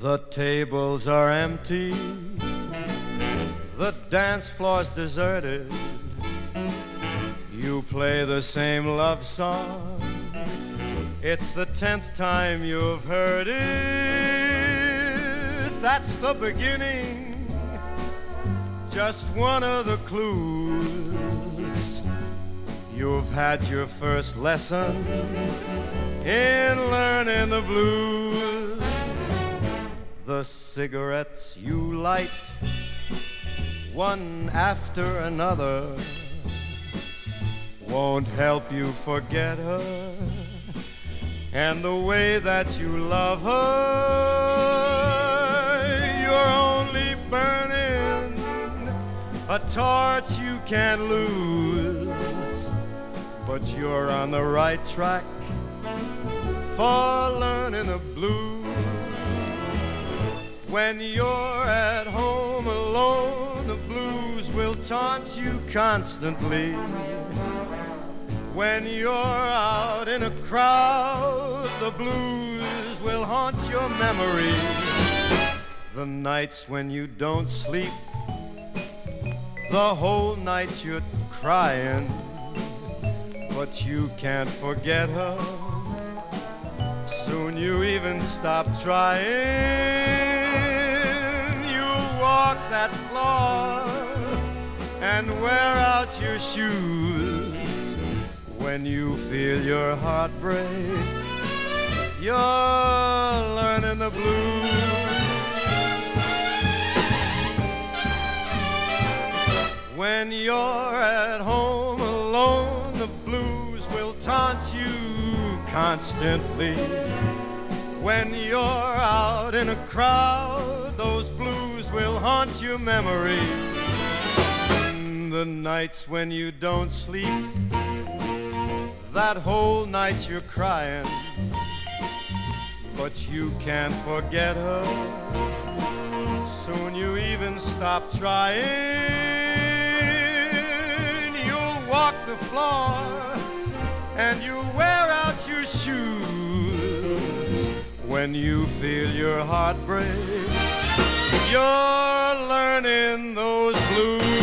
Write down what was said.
The tables are empty, the dance floor's deserted. You play the same love song. It's the tenth time you've heard it. That's the beginning, just one of the clues. You've had your first lesson in learning the blues. The cigarettes you light, one after another, won't help you forget her. And the way that you love her, you're only burning a torch you can't lose. But you're on the right track for learning the blues. When you're at home alone, the blues will taunt you constantly. When you're out in a crowd, the blues will haunt your memory. The nights when you don't sleep, the whole night you're crying, but you can't forget her. Soon you even stop trying. Out your shoes. When you feel your heart break, you're learning the blues. When you're at home alone, the blues will taunt you constantly. When you're out in a crowd, those blues will haunt your memory. Nights when you don't sleep, that whole night you're crying, but you can't forget her. Soon you even stop trying. You'll walk the floor and you'll wear out your shoes when you feel your heart break. You're learning those blues.